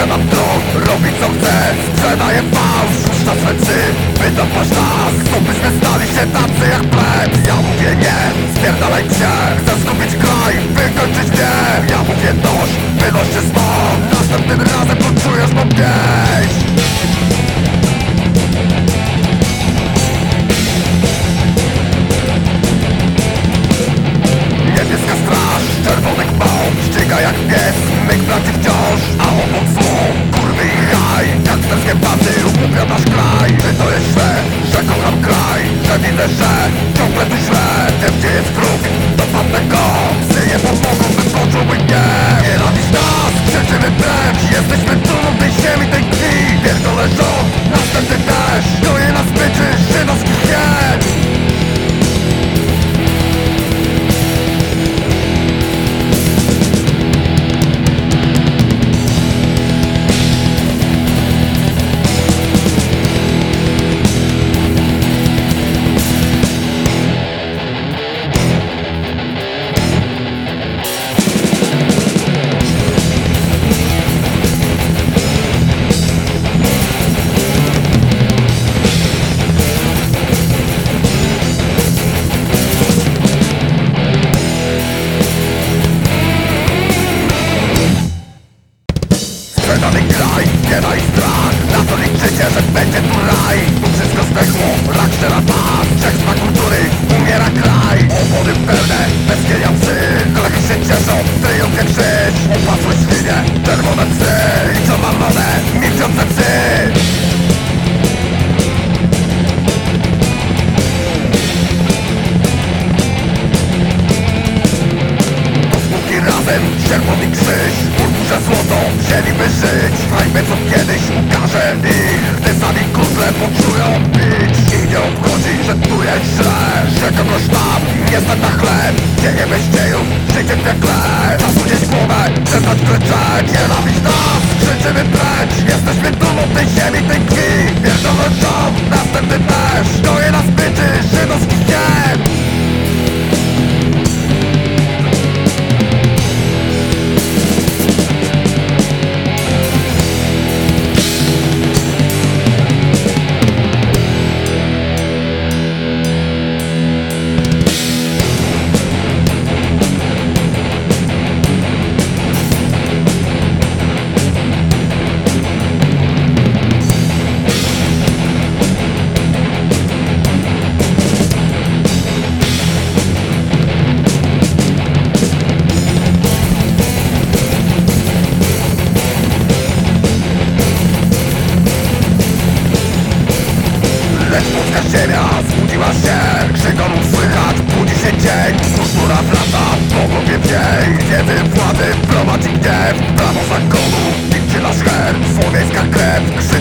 Czeka nam to, robi co chce Sprzedaje fałsz, puszcza swe psy Wyda nas Są byśmy stali się tacy jak pleb. Ja mówię nie Ściga jak pies, myk braci wciąż A obok zło, kurwy i haj Gangsterskie bandy ubóbia nasz kraj. Czy to jest źle, że kocham kraj Że widzę, że ciągle tu źle Wiem gdzie jest wróg, Kraj, nie daj strach. Na to liczycie, że będzie tu raj. Tu wszystko zdechło, rak strzela pas. Wszechstwa kultury, umiera kraj. Opony pełne, bez kienia psy. Kolegi się cieszą, jak krzyż. Opasłe świnie, czerwone psy. Liczą mamonę, milczące psy. Czerwony krzyż. Burburze złoto, wzięliby żyć Hańby co kiedyś ukaże ich Gdy sami kudle poczują bić Ich nie obchodzi, że tu jest źle. Że kogoś tam jest na chleb. Dziejemy z dziejów, życie w piekle. Czas unieść głowę, przestać kryczeć Nienawiść nas, krzyczymy precz. Jesteśmy dumą tej ziemi, tej krwi. Pierdolę rząd, następny też. Goje nas byty, żydowski hit and